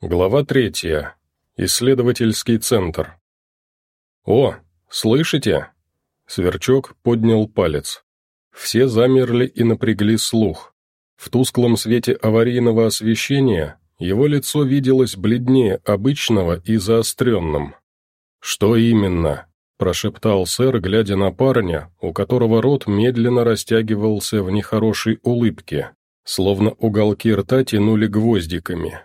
Глава третья. Исследовательский центр. «О, слышите?» Сверчок поднял палец. Все замерли и напрягли слух. В тусклом свете аварийного освещения его лицо виделось бледнее обычного и заостренным. «Что именно?» – прошептал сэр, глядя на парня, у которого рот медленно растягивался в нехорошей улыбке, словно уголки рта тянули гвоздиками.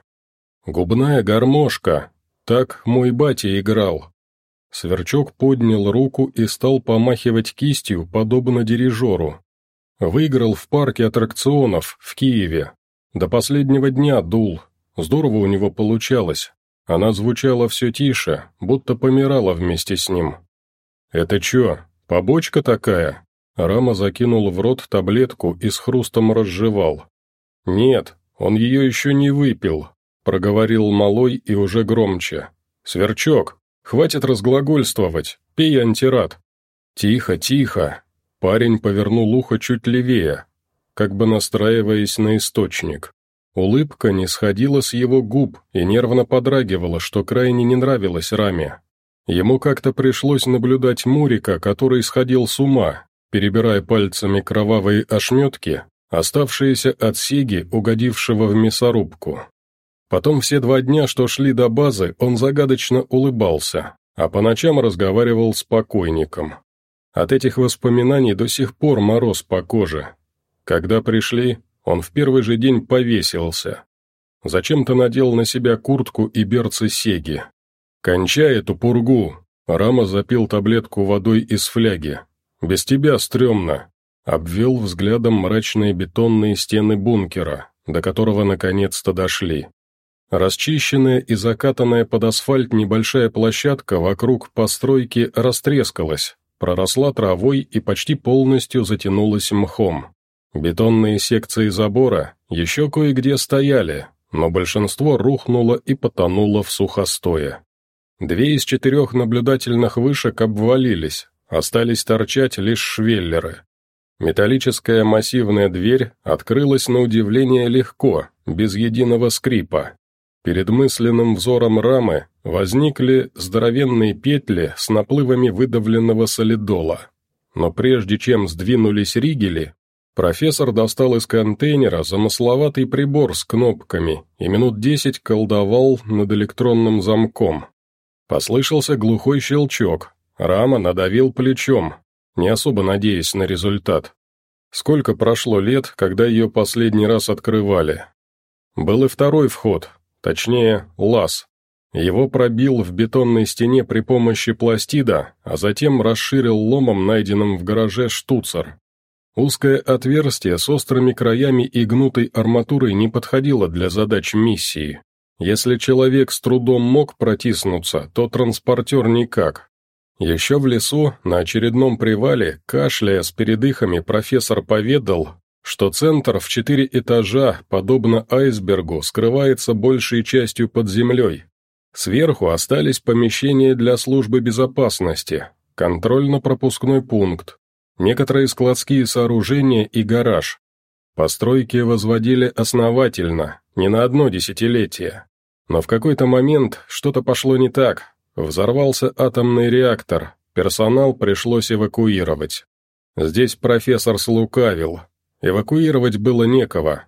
«Губная гармошка! Так мой батя играл!» Сверчок поднял руку и стал помахивать кистью, подобно дирижеру. Выиграл в парке аттракционов в Киеве. До последнего дня дул. Здорово у него получалось. Она звучала все тише, будто помирала вместе с ним. «Это чё, побочка такая?» Рама закинул в рот таблетку и с хрустом разжевал. «Нет, он ее еще не выпил, — проговорил малой и уже громче. «Сверчок, хватит разглагольствовать, пей антирад». «Тихо, тихо!» Парень повернул ухо чуть левее, как бы настраиваясь на источник. Улыбка не сходила с его губ и нервно подрагивала, что крайне не нравилось Раме. Ему как-то пришлось наблюдать Мурика, который сходил с ума, перебирая пальцами кровавые ошметки, оставшиеся от Сиги, угодившего в мясорубку. Потом все два дня, что шли до базы, он загадочно улыбался, а по ночам разговаривал с покойником. От этих воспоминаний до сих пор мороз по коже. Когда пришли, он в первый же день повесился. Зачем-то надел на себя куртку и берцы сеги. «Кончай эту пургу!» Рама запил таблетку водой из фляги. «Без тебя стрёмно!» Обвел взглядом мрачные бетонные стены бункера, до которого наконец-то дошли. Расчищенная и закатанная под асфальт небольшая площадка вокруг постройки растрескалась, проросла травой и почти полностью затянулась мхом. Бетонные секции забора еще кое-где стояли, но большинство рухнуло и потонуло в сухостое. Две из четырех наблюдательных вышек обвалились, остались торчать лишь швеллеры. Металлическая массивная дверь открылась на удивление легко, без единого скрипа. Перед мысленным взором рамы возникли здоровенные петли с наплывами выдавленного солидола. Но прежде чем сдвинулись ригели, профессор достал из контейнера замысловатый прибор с кнопками и минут десять колдовал над электронным замком. Послышался глухой щелчок, рама надавил плечом, не особо надеясь на результат. Сколько прошло лет, когда ее последний раз открывали? Был и второй вход, Точнее, лаз. Его пробил в бетонной стене при помощи пластида, а затем расширил ломом, найденным в гараже, штуцер. Узкое отверстие с острыми краями и гнутой арматурой не подходило для задач миссии. Если человек с трудом мог протиснуться, то транспортер никак. Еще в лесу, на очередном привале, кашляя с передыхами, профессор поведал, что центр в четыре этажа, подобно айсбергу, скрывается большей частью под землей. Сверху остались помещения для службы безопасности, контрольно-пропускной пункт, некоторые складские сооружения и гараж. Постройки возводили основательно, не на одно десятилетие. Но в какой-то момент что-то пошло не так, взорвался атомный реактор, персонал пришлось эвакуировать. Здесь профессор слукавил, Эвакуировать было некого.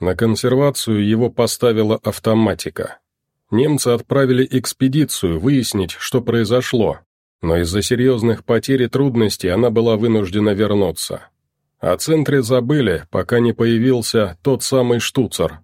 На консервацию его поставила автоматика. Немцы отправили экспедицию выяснить, что произошло, но из-за серьезных потерь и трудностей она была вынуждена вернуться. О центре забыли, пока не появился тот самый штуцер.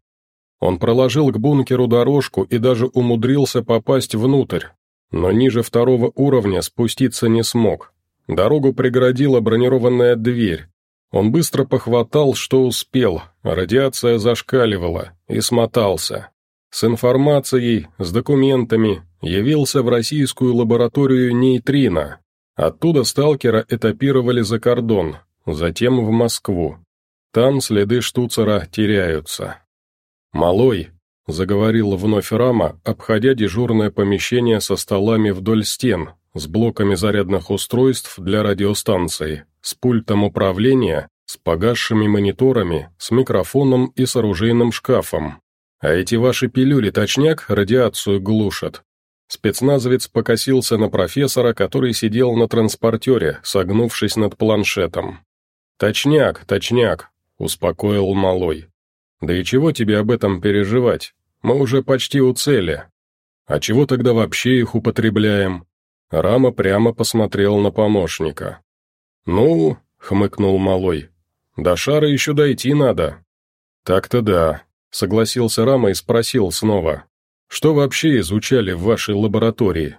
Он проложил к бункеру дорожку и даже умудрился попасть внутрь, но ниже второго уровня спуститься не смог. Дорогу преградила бронированная дверь, он быстро похватал, что успел, радиация зашкаливала, и смотался. С информацией, с документами, явился в российскую лабораторию нейтрино. Оттуда сталкера этапировали за кордон, затем в Москву. Там следы штуцера теряются. «Малой», — заговорил вновь Рама, обходя дежурное помещение со столами вдоль стен, с блоками зарядных устройств для радиостанции, с пультом управления, с погасшими мониторами, с микрофоном и с оружейным шкафом. А эти ваши пилюли точняк радиацию глушат?» Спецназовец покосился на профессора, который сидел на транспортере, согнувшись над планшетом. «Точняк, точняк», — успокоил малой. «Да и чего тебе об этом переживать? Мы уже почти у цели. А чего тогда вообще их употребляем?» Рама прямо посмотрел на помощника. «Ну», — хмыкнул малой, — «до шара еще дойти надо». «Так-то да», — согласился Рама и спросил снова. «Что вообще изучали в вашей лаборатории?»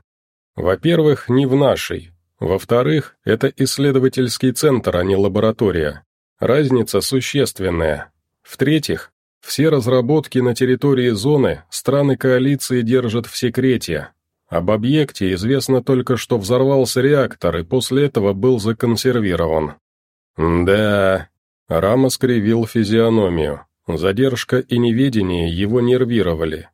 «Во-первых, не в нашей. Во-вторых, это исследовательский центр, а не лаборатория. Разница существенная. В-третьих, все разработки на территории зоны страны коалиции держат в секрете. Об объекте известно только, что взорвался реактор и после этого был законсервирован. «Да...» Рама скривил физиономию. Задержка и неведение его нервировали.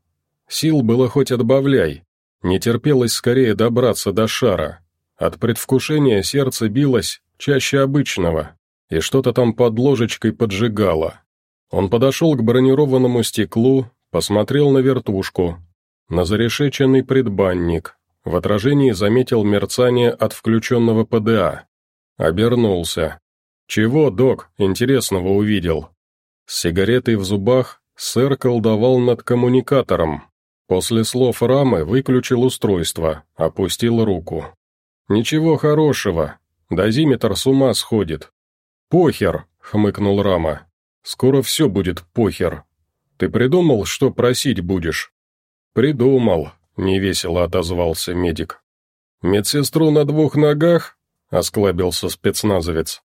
Сил было хоть отбавляй. Не терпелось скорее добраться до шара. От предвкушения сердце билось чаще обычного, и что-то там под ложечкой поджигало. Он подошел к бронированному стеклу, посмотрел на вертушку, на зарешеченный предбанник, в отражении заметил мерцание от включенного ПДА. Обернулся. «Чего, док, интересного увидел?» С сигаретой в зубах сэр колдовал над коммуникатором. После слов рамы выключил устройство, опустил руку. «Ничего хорошего. Дозиметр с ума сходит». «Похер», — хмыкнул Рама. Скоро все будет похер. Ты придумал, что просить будешь?» «Придумал», — невесело отозвался медик. «Медсестру на двух ногах?» — осклабился спецназовец.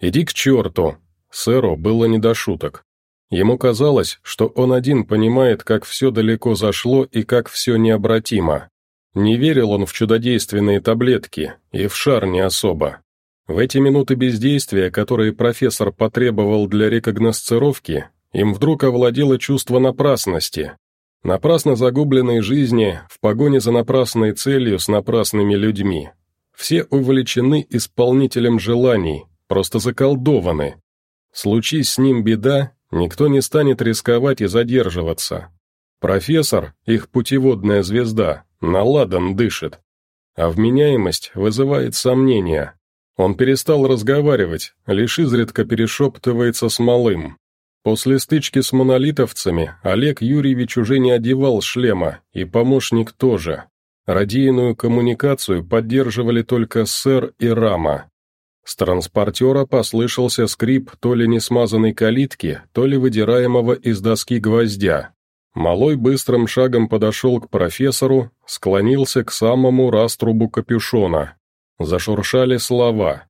«Иди к черту!» Сэру было не до шуток. Ему казалось, что он один понимает, как все далеко зашло и как все необратимо. Не верил он в чудодейственные таблетки, и в шар не особо. В эти минуты бездействия, которые профессор потребовал для рекогносцировки, им вдруг овладело чувство напрасности. Напрасно загубленной жизни в погоне за напрасной целью с напрасными людьми. Все увлечены исполнителем желаний, просто заколдованы. Случись с ним беда, никто не станет рисковать и задерживаться. Профессор, их путеводная звезда, наладан дышит. А вменяемость вызывает сомнения. Он перестал разговаривать, лишь изредка перешептывается с малым. После стычки с монолитовцами Олег Юрьевич уже не одевал шлема, и помощник тоже. Радийную коммуникацию поддерживали только сэр и рама. С транспортера послышался скрип то ли несмазанной калитки, то ли выдираемого из доски гвоздя. Малой быстрым шагом подошел к профессору, склонился к самому раструбу капюшона. Зашуршали слова.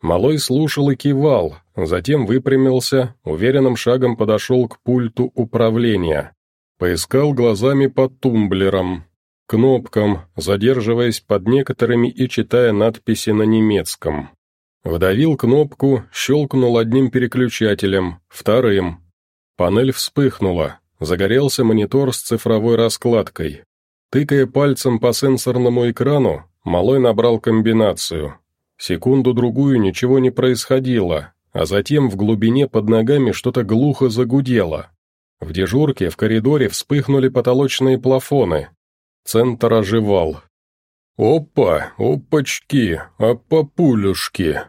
Малой слушал и кивал, затем выпрямился, уверенным шагом подошел к пульту управления. Поискал глазами под тумблером, кнопкам, задерживаясь под некоторыми и читая надписи на немецком. Вдавил кнопку, щелкнул одним переключателем, вторым. Панель вспыхнула, загорелся монитор с цифровой раскладкой. Тыкая пальцем по сенсорному экрану, Малой набрал комбинацию. Секунду-другую ничего не происходило, а затем в глубине под ногами что-то глухо загудело. В дежурке в коридоре вспыхнули потолочные плафоны. Центр оживал. «Опа, опачки, опапулюшки!»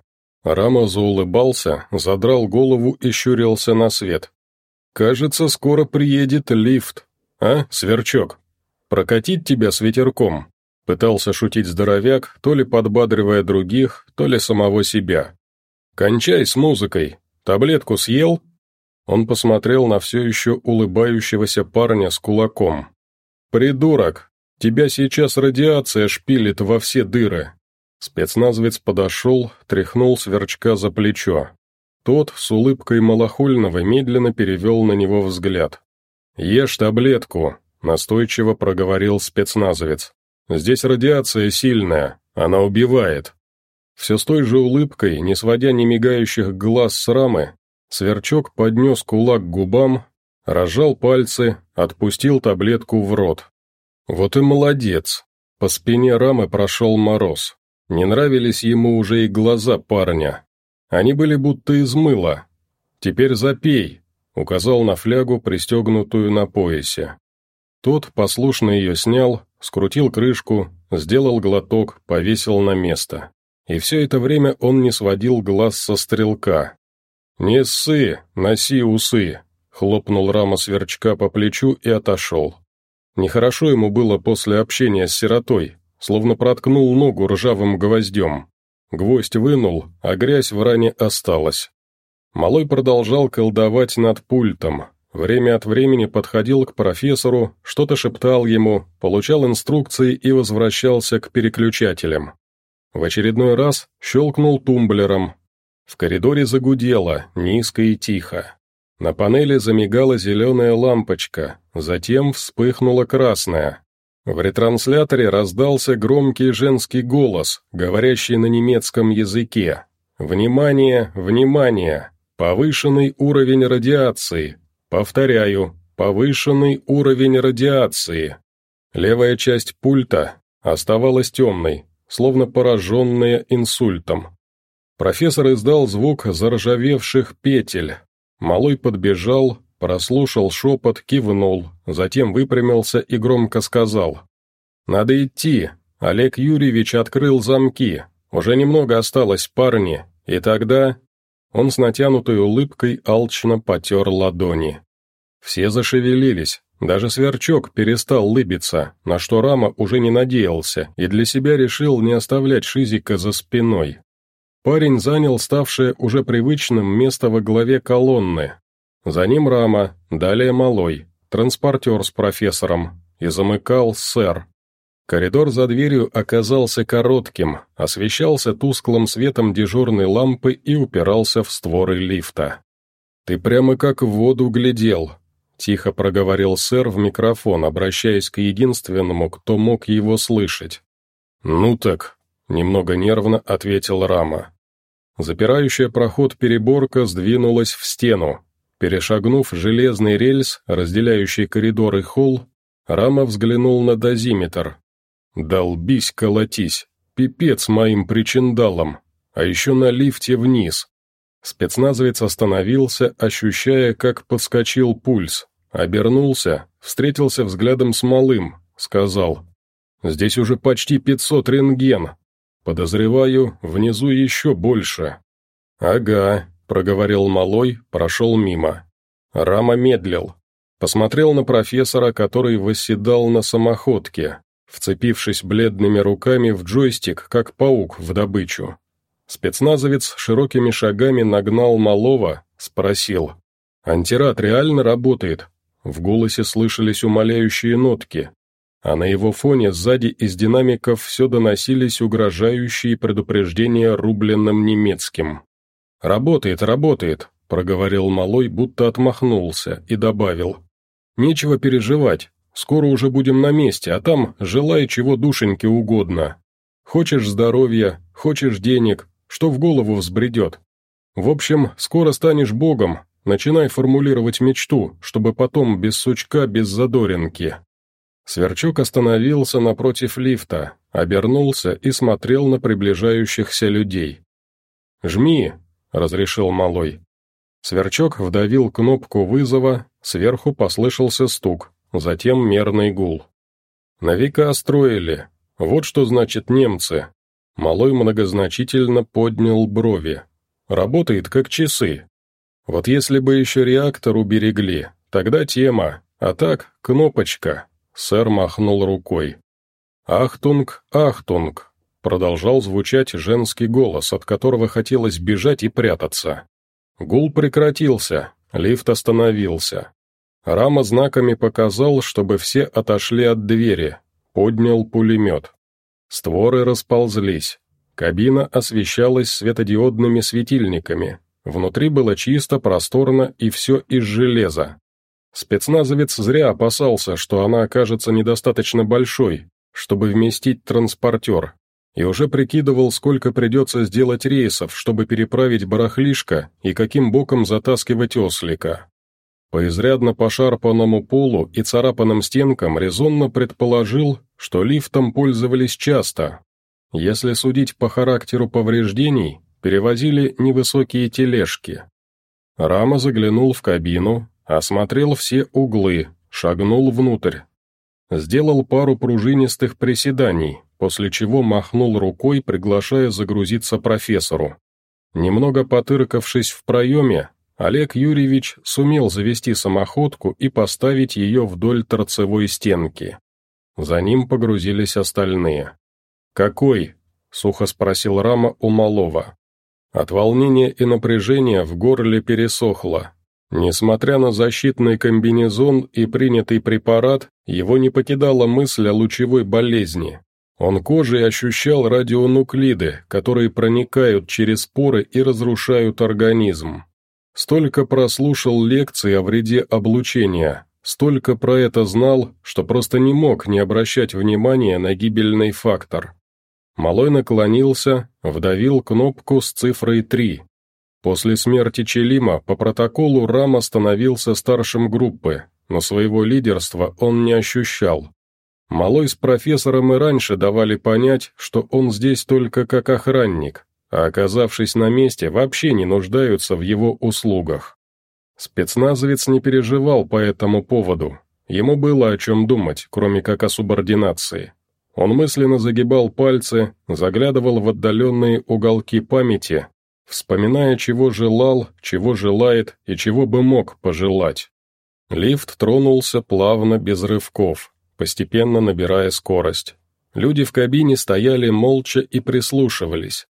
Рама заулыбался, задрал голову и щурился на свет. «Кажется, скоро приедет лифт. А, сверчок? Прокатить тебя с ветерком?» Пытался шутить здоровяк, то ли подбадривая других, то ли самого себя. «Кончай с музыкой. Таблетку съел?» Он посмотрел на все еще улыбающегося парня с кулаком. «Придурок! Тебя сейчас радиация шпилит во все дыры!» Спецназовец подошел, тряхнул сверчка за плечо. Тот с улыбкой малохольного медленно перевел на него взгляд. «Ешь таблетку», — настойчиво проговорил спецназовец. Здесь радиация сильная, она убивает». Все с той же улыбкой, не сводя ни мигающих глаз с рамы, Сверчок поднес кулак к губам, разжал пальцы, отпустил таблетку в рот. Вот и молодец. По спине рамы прошел мороз. Не нравились ему уже и глаза парня. Они были будто из мыла. «Теперь запей», указал на флягу, пристегнутую на поясе. Тот послушно ее снял, скрутил крышку, сделал глоток, повесил на место. И все это время он не сводил глаз со стрелка. «Не ссы, носи усы», — хлопнул рама сверчка по плечу и отошел. Нехорошо ему было после общения с сиротой, словно проткнул ногу ржавым гвоздем. Гвоздь вынул, а грязь в ране осталась. Малой продолжал колдовать над пультом. Время от времени подходил к профессору, что-то шептал ему, получал инструкции и возвращался к переключателям. В очередной раз щелкнул тумблером. В коридоре загудело, низко и тихо. На панели замигала зеленая лампочка, затем вспыхнула красная. В ретрансляторе раздался громкий женский голос, говорящий на немецком языке. «Внимание, внимание! Повышенный уровень радиации! Повторяю, повышенный уровень радиации!» Левая часть пульта оставалась темной, словно пораженная инсультом. Профессор издал звук заржавевших петель. Малой подбежал, прослушал шепот, кивнул, затем выпрямился и громко сказал. «Надо идти. Олег Юрьевич открыл замки. Уже немного осталось, парни. И тогда...» Он с натянутой улыбкой алчно потер ладони. Все зашевелились, даже Сверчок перестал лыбиться, на что Рама уже не надеялся и для себя решил не оставлять Шизика за спиной. Парень занял ставшее уже привычным место во главе колонны, за ним рама, далее малой, транспортер с профессором, и замыкал сэр. Коридор за дверью оказался коротким, освещался тусклым светом дежурной лампы и упирался в створы лифта. «Ты прямо как в воду глядел», — тихо проговорил сэр в микрофон, обращаясь к единственному, кто мог его слышать. «Ну так», — немного нервно ответил Рама. Запирающая проход переборка сдвинулась в стену, Перешагнув железный рельс, разделяющий коридор и холл, Рама взглянул на дозиметр. «Долбись, колотись! Пипец моим причиндалом! А еще на лифте вниз!» Спецназовец остановился, ощущая, как подскочил пульс. Обернулся, встретился взглядом с малым, сказал. «Здесь уже почти пятьсот рентген. Подозреваю, внизу еще больше». «Ага, проговорил малой, прошел мимо. Рама медлил. Посмотрел на профессора, который восседал на самоходке, вцепившись бледными руками в джойстик, как паук в добычу. Спецназовец широкими шагами нагнал малого, спросил. «Антирад реально работает?» В голосе слышались умоляющие нотки, а на его фоне сзади из динамиков все доносились угрожающие предупреждения рубленным немецким. «Работает, работает», — проговорил малой, будто отмахнулся, и добавил. «Нечего переживать, скоро уже будем на месте, а там желай чего душеньке угодно. Хочешь здоровья, хочешь денег, что в голову взбредет. В общем, скоро станешь богом, начинай формулировать мечту, чтобы потом без сучка, без задоринки». Сверчок остановился напротив лифта, обернулся и смотрел на приближающихся людей. «Жми», — разрешил малой. Сверчок вдавил кнопку вызова, сверху послышался стук, затем мерный гул. «На века строили. Вот что значит немцы». Малой многозначительно поднял брови. «Работает как часы. Вот если бы еще реактор уберегли, тогда тема, а так кнопочка». Сэр махнул рукой. «Ахтунг, ахтунг, Продолжал звучать женский голос, от которого хотелось бежать и прятаться. Гул прекратился, лифт остановился. Рама знаками показал, чтобы все отошли от двери, поднял пулемет. Створы расползлись. Кабина освещалась светодиодными светильниками. Внутри было чисто, просторно и все из железа. Спецназовец зря опасался, что она окажется недостаточно большой, чтобы вместить транспортер, и уже прикидывал, сколько придется сделать рейсов, чтобы переправить барахлишко и каким боком затаскивать ослика. По изрядно пошарпанному полу и царапанным стенкам резонно предположил, что лифтом пользовались часто. Если судить по характеру повреждений, перевозили невысокие тележки. Рама заглянул в кабину, осмотрел все углы, шагнул внутрь. Сделал пару пружинистых приседаний, после чего махнул рукой, приглашая загрузиться профессору. Немного потыркавшись в проеме, Олег Юрьевич сумел завести самоходку и поставить ее вдоль торцевой стенки. За ним погрузились остальные. «Какой?» — сухо спросил Рама у малого. От волнения и напряжения в горле пересохло. Несмотря на защитный комбинезон и принятый препарат, его не покидала мысль о лучевой болезни. Он кожей ощущал радионуклиды, которые проникают через поры и разрушают организм. Столько прослушал лекций о вреде облучения, столько про это знал, что просто не мог не обращать внимания на гибельный фактор. Малой наклонился, вдавил кнопку с цифрой 3. После смерти Челима по протоколу Рама становился старшим группы, но своего лидерства он не ощущал. Малой с профессором и раньше давали понять, что он здесь только как охранник, а оказавшись на месте, вообще не нуждаются в его услугах. Спецназовец не переживал по этому поводу. Ему было о чем думать, кроме как о субординации. Он мысленно загибал пальцы, заглядывал в отдаленные уголки памяти, вспоминая, чего желал, чего желает и чего бы мог пожелать. Лифт тронулся плавно, без рывков постепенно набирая скорость. Люди в кабине стояли молча и прислушивались.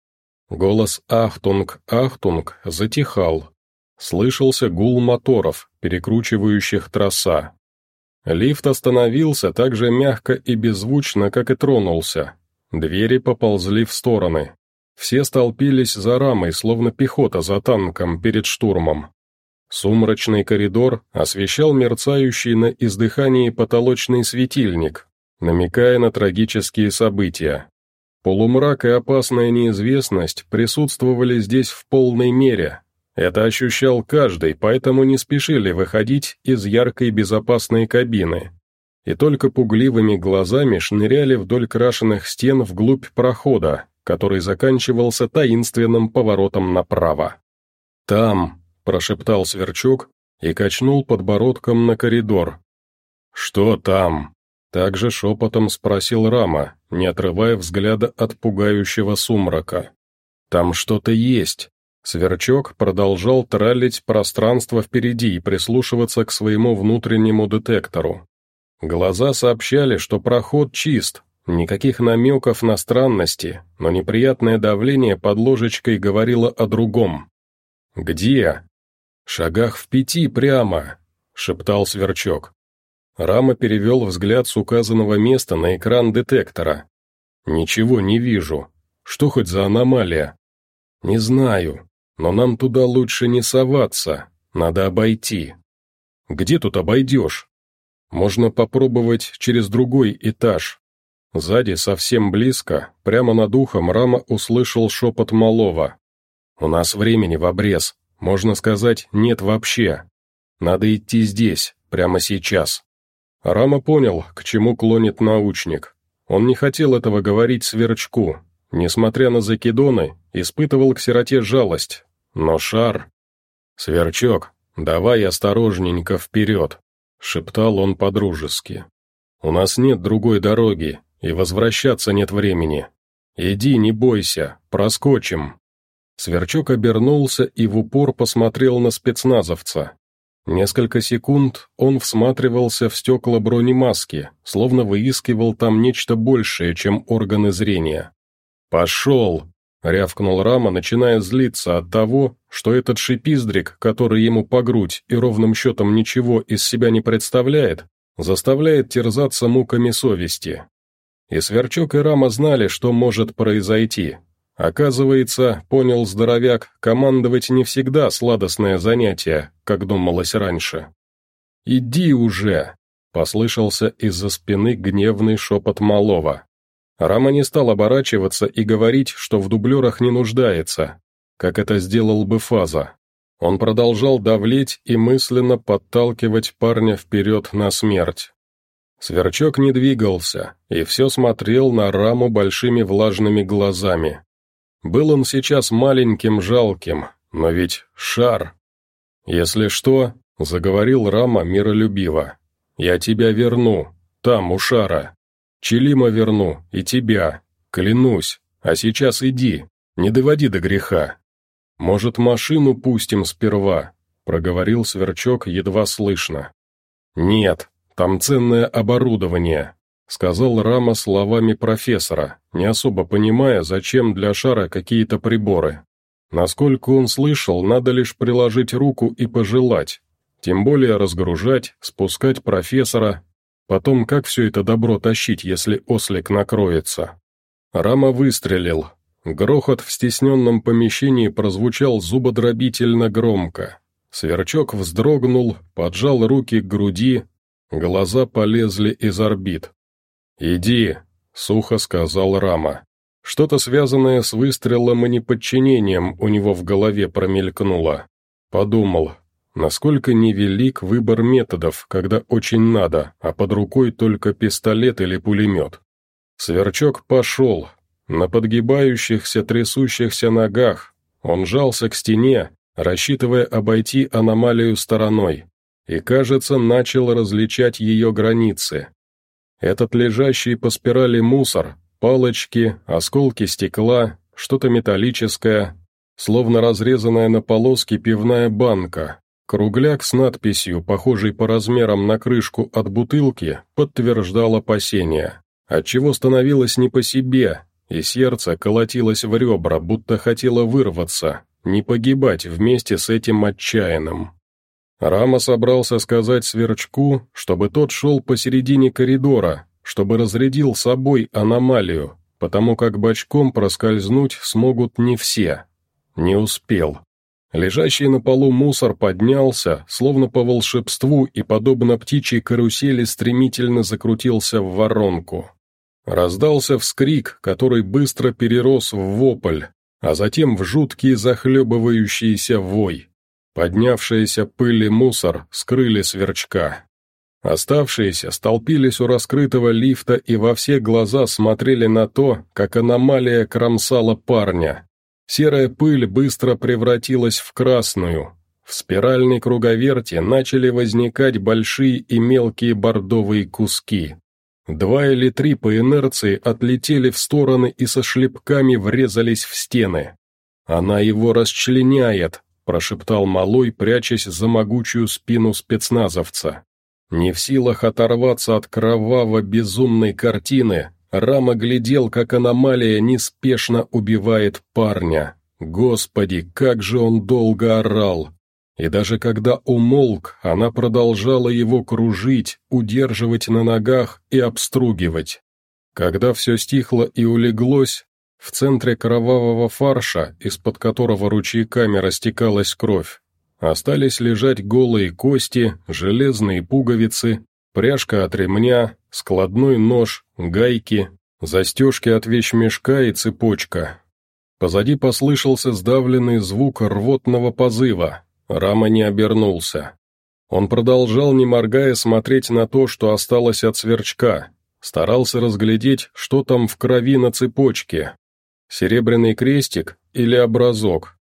Голос «Ахтунг, Ахтунг» затихал. Слышался гул моторов, перекручивающих тросы. Лифт остановился так же мягко и беззвучно, как и тронулся. Двери поползли в стороны. Все столпились за рамой, словно пехота за танком перед штурмом. Сумрачный коридор освещал мерцающий на издыхании потолочный светильник, намекая на трагические события. Полумрак и опасная неизвестность присутствовали здесь в полной мере. Это ощущал каждый, поэтому не спешили выходить из яркой безопасной кабины. И только пугливыми глазами шныряли вдоль крашеных стен вглубь прохода, который заканчивался таинственным поворотом направо. Там, прошептал Сверчок и качнул подбородком на коридор. «Что там?» Также шепотом спросил Рама, не отрывая взгляда от пугающего сумрака. «Там что-то есть». Сверчок продолжал тралить пространство впереди и прислушиваться к своему внутреннему детектору. Глаза сообщали, что проход чист, никаких намеков на странности, но неприятное давление под ложечкой говорило о другом. «Где?» «Шагах в пяти прямо», — шептал Сверчок. Рама перевел взгляд с указанного места на экран детектора. «Ничего не вижу. Что хоть за аномалия?» «Не знаю, но нам туда лучше не соваться, надо обойти». «Где тут обойдешь?» «Можно попробовать через другой этаж». Сзади, совсем близко, прямо над ухом, Рама услышал шепот малого. «У нас времени в обрез. Можно сказать, нет вообще. Надо идти здесь, прямо сейчас. Рама понял, к чему клонит научник. Он не хотел этого говорить Сверчку. Несмотря на закидоны, испытывал к сироте жалость. Но шар... «Сверчок, давай осторожненько вперед», — шептал он подружески. «У нас нет другой дороги, и возвращаться нет времени. Иди, не бойся, проскочим». Сверчок обернулся и в упор посмотрел на спецназовца. Несколько секунд он всматривался в стекла бронемаски, словно выискивал там нечто большее, чем органы зрения. «Пошел!» — рявкнул Рама, начиная злиться от того, что этот шипиздрик, который ему по грудь и ровным счетом ничего из себя не представляет, заставляет терзаться муками совести. И Сверчок и Рама знали, что может произойти, Оказывается, понял здоровяк, командовать не всегда сладостное занятие, как думалось раньше. «Иди уже!» — послышался из-за спины гневный шепот малого. Рама не стал оборачиваться и говорить, что в дублерах не нуждается, как это сделал бы Фаза. Он продолжал давлеть и мысленно подталкивать парня вперед на смерть. Сверчок не двигался и все смотрел на раму большими влажными глазами. Был он сейчас маленьким, жалким, но ведь шар. «Если что», — заговорил Рама миролюбиво, — «я тебя верну, там, у шара. Челима верну, и тебя, клянусь, а сейчас иди, не доводи до греха. Может, машину пустим сперва?» — проговорил Сверчок едва слышно. «Нет, там ценное оборудование», — сказал Рама словами профессора, не особо понимая, зачем для шара какие-то приборы. Насколько он слышал, надо лишь приложить руку и пожелать. Тем более разгружать, спускать профессора. Потом как все это добро тащить, если ослик накроется? Рама выстрелил. Грохот в стесненном помещении прозвучал зубодробительно громко. Сверчок вздрогнул, поджал руки к груди, глаза полезли из орбит. «Иди», — сухо сказал Рама. Что-то связанное с выстрелом и неподчинением у него в голове промелькнуло. Подумал, насколько невелик выбор методов, когда очень надо, а под рукой только пистолет или пулемет. Сверчок пошел. На подгибающихся, трясущихся ногах он жался к стене, рассчитывая обойти аномалию стороной, и, кажется, начал различать ее границы. Этот лежащий по спирали мусор, палочки, осколки стекла, что-то металлическое, словно разрезанная на полоски пивная банка. Кругляк с надписью, похожей по размерам на крышку от бутылки, подтверждал опасения, отчего становилось не по себе, и сердце колотилось в ребра, будто хотело вырваться, не погибать вместе с этим отчаянным. Рама собрался сказать Сверчку, чтобы тот шел посередине коридора, чтобы разрядил собой аномалию, потому как бочком проскользнуть смогут не все. Не успел. Лежащий на полу мусор поднялся, словно по волшебству, и, подобно птичьей карусели, стремительно закрутился в воронку. Раздался вскрик, который быстро перерос в вопль, а затем в жуткий захлебывающийся вой. Поднявшаяся пыль и мусор скрыли сверчка. Оставшиеся столпились у раскрытого лифта и во все глаза смотрели на то, как аномалия кромсала парня. Серая пыль быстро превратилась в красную. В спиральной круговерте начали возникать большие и мелкие бордовые куски. Два или три по инерции отлетели в стороны и со шлепками врезались в стены. «Она его расчленяет», прошептал малой, прячась за могучую спину спецназовца. Не в силах оторваться от кроваво-безумной картины, Рама глядел, как аномалия неспешно убивает парня. Господи, как же он долго орал! И даже когда умолк, она продолжала его кружить, удерживать на ногах и обстругивать. Когда все стихло и улеглось, в центре кровавого фарша, из-под которого ручейками растекалась кровь, остались лежать голые кости, железные пуговицы, пряжка от ремня, складной нож, гайки, застежки от вещмешка и цепочка. Позади послышался сдавленный звук рвотного позыва. Рама не обернулся. Он продолжал, не моргая, смотреть на то, что осталось от сверчка. Старался разглядеть, что там в крови на цепочке. Серебряный крестик или образок?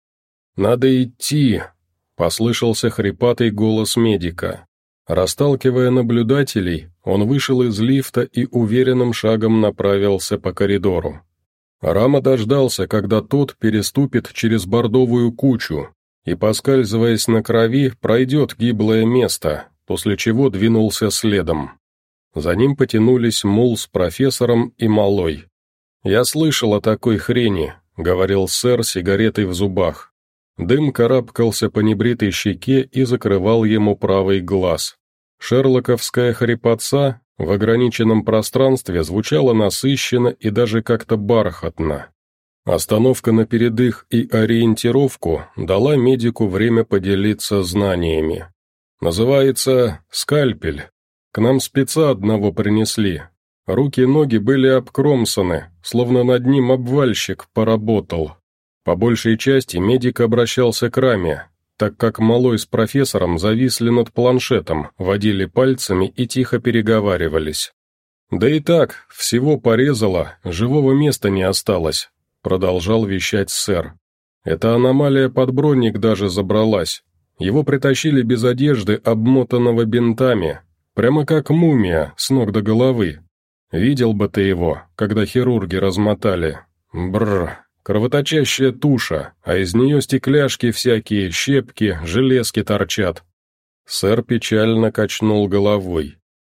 «Надо идти!» — послышался хрипатый голос медика. Расталкивая наблюдателей, он вышел из лифта и уверенным шагом направился по коридору. Рама дождался, когда тот переступит через бордовую кучу и, поскальзываясь на крови, пройдет гиблое место, после чего двинулся следом. За ним потянулись Мул с профессором и Малой. «Я слышал о такой хрени», — говорил сэр сигаретой в зубах. Дым карабкался по небритой щеке и закрывал ему правый глаз. Шерлоковская хрипотца в ограниченном пространстве звучала насыщенно и даже как-то бархатно. Остановка на передых и ориентировку дала медику время поделиться знаниями. «Называется скальпель. К нам спеца одного принесли, Руки и ноги были обкромсаны, словно над ним обвальщик поработал. По большей части медик обращался к раме, так как малой с профессором зависли над планшетом, водили пальцами и тихо переговаривались. «Да и так, всего порезало, живого места не осталось», — продолжал вещать сэр. «Эта аномалия под броник даже забралась. Его притащили без одежды, обмотанного бинтами, прямо как мумия, с ног до головы. Видел бы ты его, когда хирурги размотали. Бррр, кровоточащая туша, а из нее стекляшки всякие, щепки, железки торчат. Сэр печально качнул головой.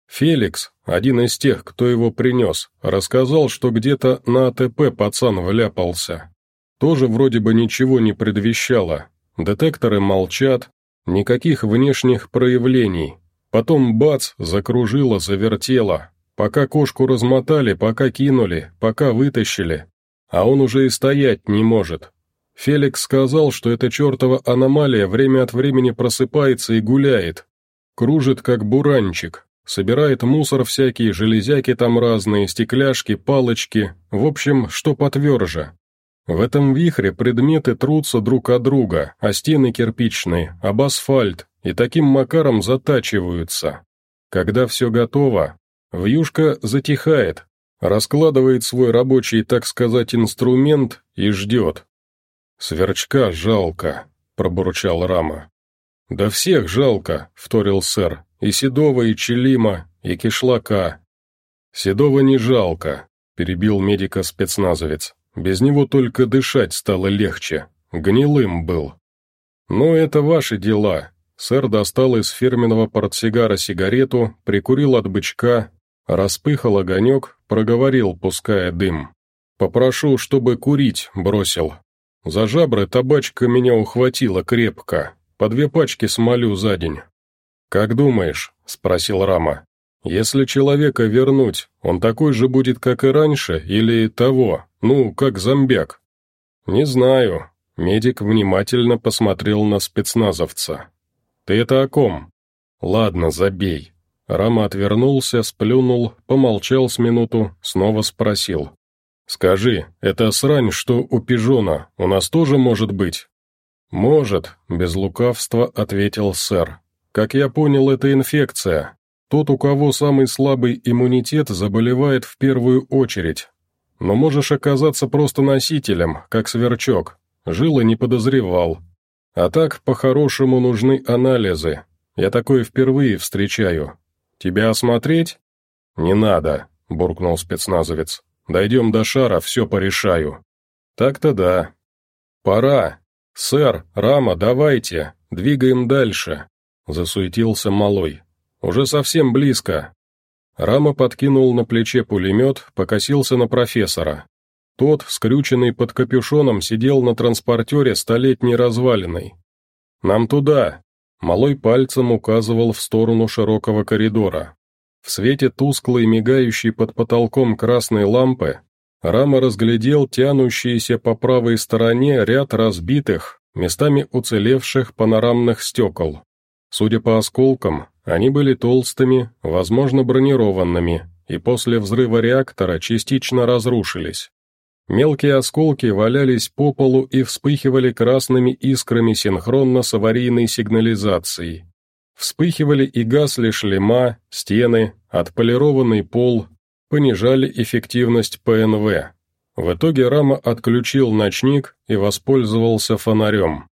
Феликс, один из тех, кто его принес, рассказал, что где-то на АТП пацан вляпался. Тоже вроде бы ничего не предвещало. Детекторы молчат, никаких внешних проявлений. Потом бац, закружило, завертело. Пока кошку размотали, пока кинули, пока вытащили. А он уже и стоять не может. Феликс сказал, что эта чертова аномалия время от времени просыпается и гуляет. Кружит, как буранчик, Собирает мусор всякие, железяки там разные, стекляшки, палочки, в общем, что потверже. В этом вихре предметы трутся друг от друга, а стены кирпичные, об асфальт, и таким макаром затачиваются. Когда все готово, вьюшка затихает, раскладывает свой рабочий, так сказать, инструмент и ждет. «Сверчка жалко», — пробурчал Рама. «Да всех жалко», — вторил сэр, и Седова, и Челима, и Кишлака. Седова не жалко, перебил медика спецназовец. Без него только дышать стало легче. Гнилым был. Но это ваши дела. Сэр достал из фирменного портсигара сигарету, прикурил от бычка, распыхал огонек, проговорил, пуская дым. «Попрошу, чтобы курить бросил. За жабры табачка меня ухватила крепко, по две пачки смолю за день. «Как думаешь?» — спросил Рама. «Если человека вернуть, он такой же будет, как и раньше, или того, ну, как зомбяк?» «Не знаю». Медик внимательно посмотрел на спецназовца. «Ты это о ком?» «Ладно, забей». Рама отвернулся, сплюнул, помолчал с минуту, снова спросил. «Скажи, это срань, что у пижона, у нас тоже может быть?» «Может», — без лукавства ответил сэр. Как я понял, это инфекция. Тот, у кого самый слабый иммунитет, заболевает в первую очередь. Но можешь оказаться просто носителем, как сверчок. Жил и не подозревал. А так, по-хорошему, нужны анализы. Я такое впервые встречаю. Тебя осмотреть? Не надо, буркнул спецназовец. Дойдем до шара, все порешаю. Так-то да. Пора. Сэр, Рама, давайте, двигаем дальше. Засуетился малой. «Уже совсем близко». Рама подкинул на плече пулемет, покосился на профессора. Тот, скрюченный под капюшоном, сидел на транспортере столетней развалиной. «Нам туда!» Малой пальцем указывал в сторону широкого коридора. В свете тусклой, мигающей под потолком красной лампы, Рама разглядел тянущиеся по правой стороне ряд разбитых, местами уцелевших панорамных стекол. Судя по осколкам, они были толстыми, возможно бронированными, и после взрыва реактора частично разрушились. Мелкие осколки валялись по полу и вспыхивали красными искрами синхронно с аварийной сигнализацией. Вспыхивали и гасли шлема, стены, отполированный пол, понижали эффективность ПНВ. В итоге Рама отключил ночник и воспользовался фонарем.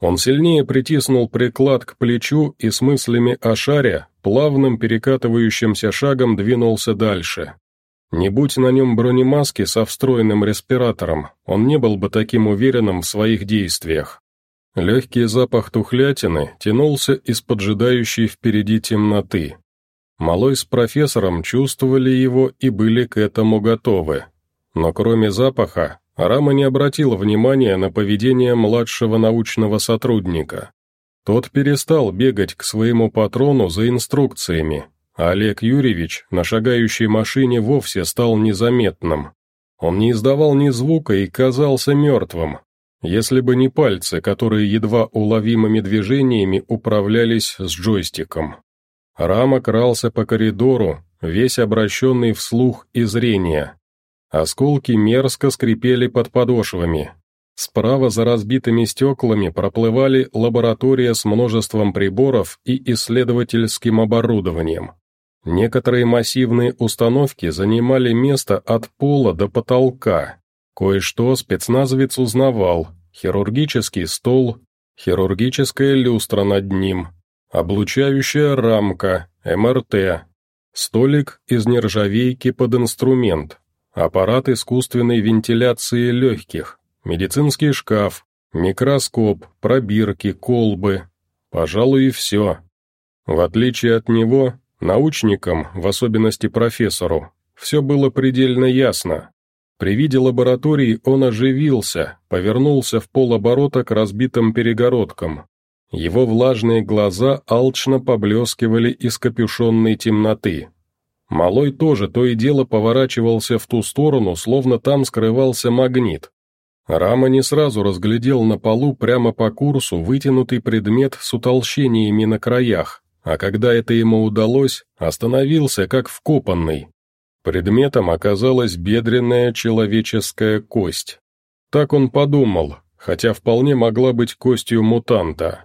Он сильнее притиснул приклад к плечу и с мыслями о шаре, плавным перекатывающимся шагом двинулся дальше. Не будь на нем бронемаски со встроенным респиратором, он не был бы таким уверенным в своих действиях. Легкий запах тухлятины тянулся из поджидающей впереди темноты. Малой с профессором чувствовали его и были к этому готовы. Но кроме запаха, Рама не обратил внимания на поведение младшего научного сотрудника. Тот перестал бегать к своему патрону за инструкциями, Олег Юрьевич на шагающей машине вовсе стал незаметным. Он не издавал ни звука и казался мертвым, если бы не пальцы, которые едва уловимыми движениями управлялись с джойстиком. Рама крался по коридору, весь обращенный вслух и зрение. Осколки мерзко скрипели под подошвами. Справа за разбитыми стеклами проплывали лаборатория с множеством приборов и исследовательским оборудованием. Некоторые массивные установки занимали место от пола до потолка. Кое-что спецназовец узнавал. Хирургический стол, хирургическая люстра над ним, облучающая рамка, МРТ, столик из нержавейки под инструмент, аппарат искусственной вентиляции легких, медицинский шкаф, микроскоп, пробирки, колбы. Пожалуй, и все. В отличие от него, научникам, в особенности профессору, все было предельно ясно. При виде лаборатории он оживился, повернулся в полоборота к разбитым перегородкам. Его влажные глаза алчно поблескивали из капюшонной темноты. Малой тоже то и дело поворачивался в ту сторону, словно там скрывался магнит. Рама не сразу разглядел на полу прямо по курсу вытянутый предмет с утолщениями на краях, а когда это ему удалось, остановился как вкопанный. Предметом оказалась бедренная человеческая кость. Так он подумал, хотя вполне могла быть костью мутанта.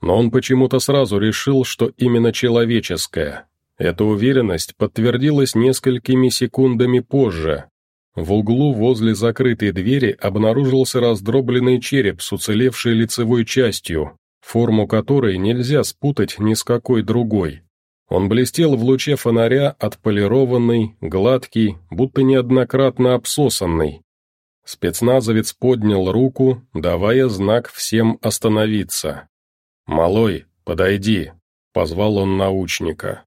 Но он почему-то сразу решил, что именно человеческая. Эта уверенность подтвердилась несколькими секундами позже. В углу возле закрытой двери обнаружился раздробленный череп с уцелевшей лицевой частью, форму которой нельзя спутать ни с какой другой. Он блестел в луче фонаря, отполированный, гладкий, будто неоднократно обсосанный. Спецназовец поднял руку, давая знак всем остановиться. «Малой, подойди», — позвал он научника.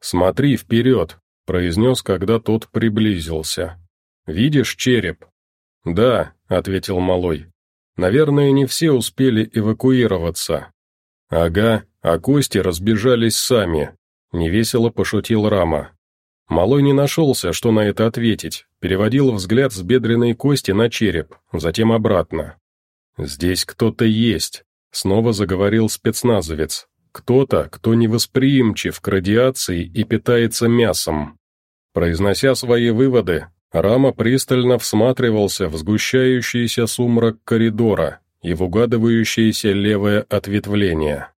«Смотри вперед», — произнес, когда тот приблизился. «Видишь череп?» «Да», — ответил Малой. «Наверное, не все успели эвакуироваться». «Ага, а кости разбежались сами», Невесело пошутил Рама. Малой не нашелся, что на это ответить, переводил взгляд с бедренной кости на череп, затем обратно. «Здесь кто-то есть», — снова заговорил спецназовец. «Кто-то, кто невосприимчив к радиации и питается мясом». Произнося свои выводы, Рама пристально всматривался в сгущающийся сумрак коридора и в угадывающееся левое ответвление.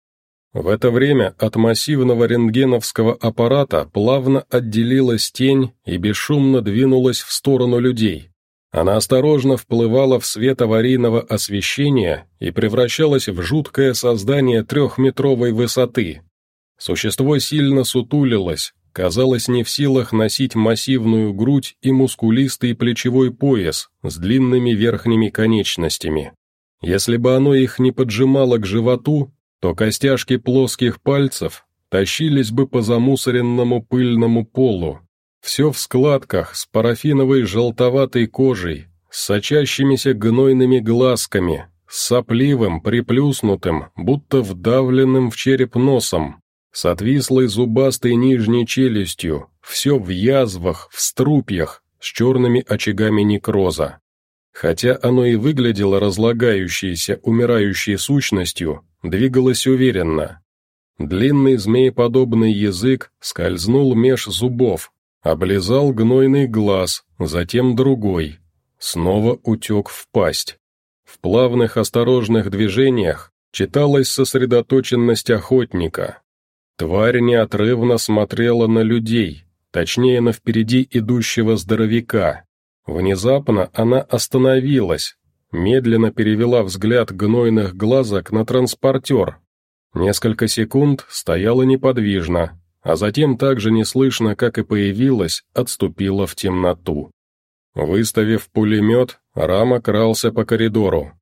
В это время от массивного рентгеновского аппарата плавно отделилась тень и бесшумно двинулась в сторону людей. Она осторожно вплывала в свет аварийного освещения и превращалась в жуткое создание трехметровой высоты. Существо сильно сутулилось, казалось не в силах носить массивную грудь и мускулистый плечевой пояс с длинными верхними конечностями. Если бы оно их не поджимало к животу, то костяшки плоских пальцев тащились бы по замусоренному пыльному полу. Все в складках, с парафиновой желтоватой кожей, с сочащимися гнойными глазками, с сопливым, приплюснутым, будто вдавленным в череп носом, с отвислой зубастой нижней челюстью, все в язвах, в струпьях, с черными очагами некроза. Хотя оно и выглядело разлагающейся, умирающей сущностью, двигалось уверенно. Длинный змееподобный язык скользнул меж зубов, облизал гнойный глаз, затем другой, снова утек в пасть. В плавных осторожных движениях читалась сосредоточенность охотника. Тварь неотрывно смотрела на людей, точнее на впереди идущего здоровяка. Внезапно она остановилась, медленно перевела взгляд гнойных глазок на транспортер. Несколько секунд стояла неподвижно, а затем так же неслышно, как и появилась, отступила в темноту. Выставив пулемет, Рама крался по коридору.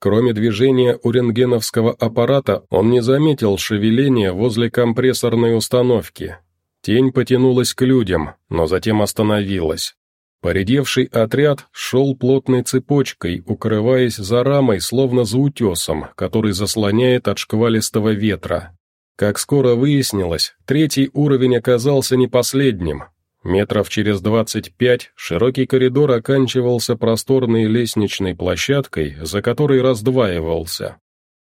Кроме движения у рентгеновского аппарата, он не заметил шевеления возле компрессорной установки. Тень потянулась к людям, но затем остановилась. Поредевший отряд шел плотной цепочкой, укрываясь за рамой, словно за утесом, который заслоняет от шквалистого ветра. Как скоро выяснилось, третий уровень оказался не последним. Метров через двадцать пять широкий коридор оканчивался просторной лестничной площадкой, за которой раздваивался.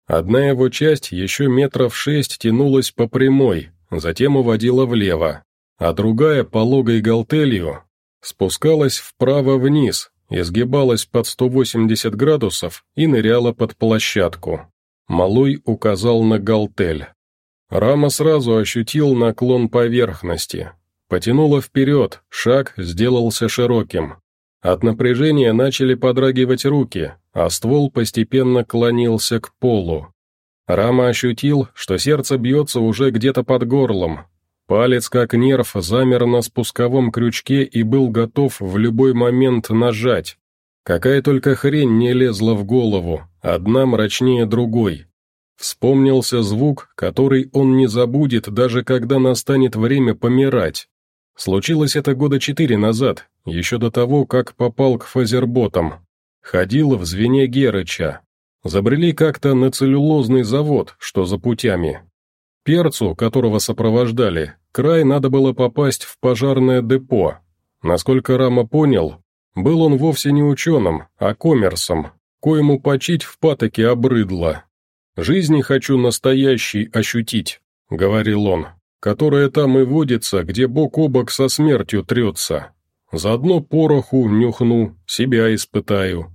Одна его часть еще метров шесть тянулась по прямой, затем уводила влево, а другая, пологой галтелью, спускалась вправо-вниз, изгибалась под 180 градусов и ныряла под площадку. Малой указал на галтель. Рама сразу ощутил наклон поверхности. Потянуло вперед, шаг сделался широким. От напряжения начали подрагивать руки, а ствол постепенно клонился к полу. Рама ощутил, что сердце бьется уже где-то под горлом. Палец, как нерв, замер на спусковом крючке и был готов в любой момент нажать. Какая только хрень не лезла в голову, одна мрачнее другой. Вспомнился звук, который он не забудет, даже когда настанет время помирать. Случилось это года четыре назад, еще до того, как попал к фазерботам. Ходил в звене Герыча. Забрели как-то на целлюлозный завод, что за путями. Перцу, которого сопровождали, край надо было попасть в пожарное депо. Насколько Рама понял, был он вовсе не ученым, а коммерсом, коему почить в патоке обрыдло. «Жизни хочу настоящий ощутить», — говорил он, «которая там и водится, где бок о бок со смертью трется. Заодно пороху нюхну, себя испытаю».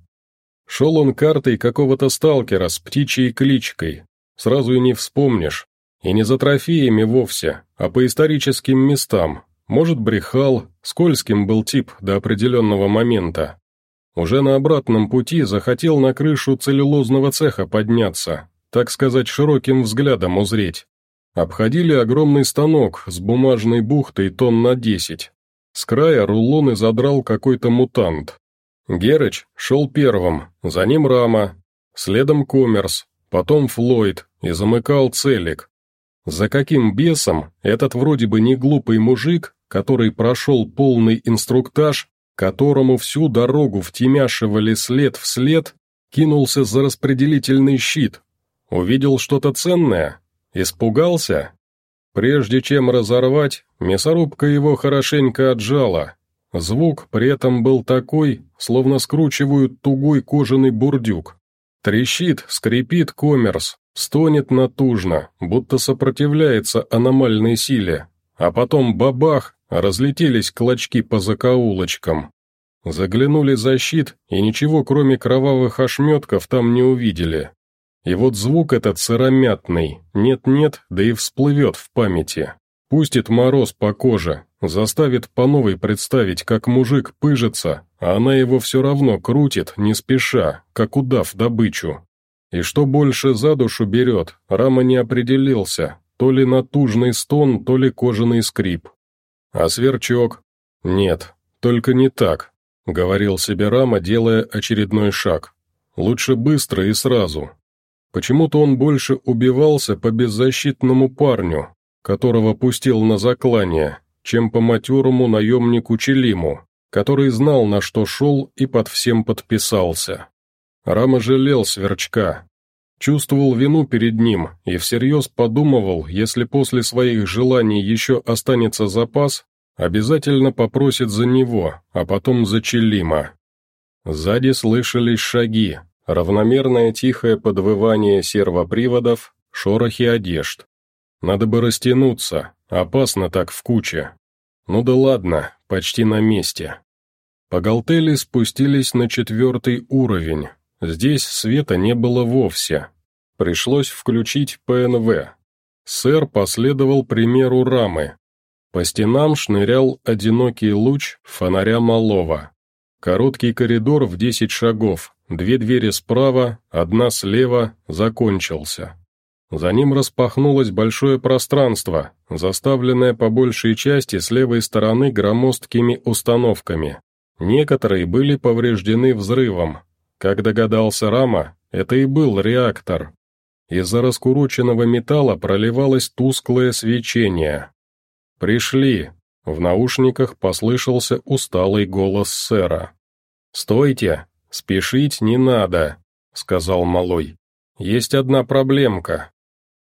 Шел он картой какого-то сталкера с птичьей кличкой. Сразу и не вспомнишь. И не за трофеями вовсе, а по историческим местам. Может, брехал, скользким был тип до определенного момента. Уже на обратном пути захотел на крышу целлюлозного цеха подняться, так сказать, широким взглядом узреть. Обходили огромный станок с бумажной бухтой тонн на десять. С края рулоны задрал какой-то мутант. Герыч шел первым, за ним Рама, следом Коммерс, потом Флойд и замыкал Целик. За каким бесом этот вроде бы не глупый мужик, который прошел полный инструктаж, которому всю дорогу втемяшивали след в след, кинулся за распределительный щит, Увидел что-то ценное? Испугался? Прежде чем разорвать, мясорубка его хорошенько отжала. Звук при этом был такой, словно скручивают тугой кожаный бурдюк. Трещит, скрипит коммерс, стонет натужно, будто сопротивляется аномальной силе. А потом бабах, разлетелись клочки по закоулочкам. Заглянули за щит, и ничего кроме кровавых ошметков там не увидели. И вот звук этот сыромятный, нет-нет, да и всплывет в памяти. Пустит мороз по коже, заставит по новой представить, как мужик пыжится, а она его все равно крутит, не спеша, как удав добычу. И что больше за душу берет, Рама не определился, то ли натужный стон, то ли кожаный скрип. А сверчок? Нет, только не так, говорил себе Рама, делая очередной шаг. Лучше быстро и сразу, Почему-то он больше убивался по беззащитному парню, которого пустил на заклание, чем по матерому наемнику Челиму, который знал, на что шел и под всем подписался. Рама жалел Сверчка, чувствовал вину перед ним и всерьез подумывал, если после своих желаний еще останется запас, обязательно попросит за него, а потом за Челима. Сзади слышались шаги, Равномерное тихое подвывание сервоприводов, шорохи одежд. Надо бы растянуться, опасно так в куче. Ну да ладно, почти на месте. По галтели спустились на четвертый уровень. Здесь света не было вовсе. Пришлось включить ПНВ. Сэр последовал примеру рамы. По стенам шнырял одинокий луч фонаря малого. Короткий коридор в десять шагов, Две двери справа, одна слева, закончился. За ним распахнулось большое пространство, заставленное по большей части с левой стороны громоздкими установками. Некоторые были повреждены взрывом. Как догадался Рама, это и был реактор. Из-за раскуроченного металла проливалось тусклое свечение. «Пришли!» В наушниках послышался усталый голос сэра. «Стойте! «Спешить не надо», — сказал Малой. «Есть одна проблемка».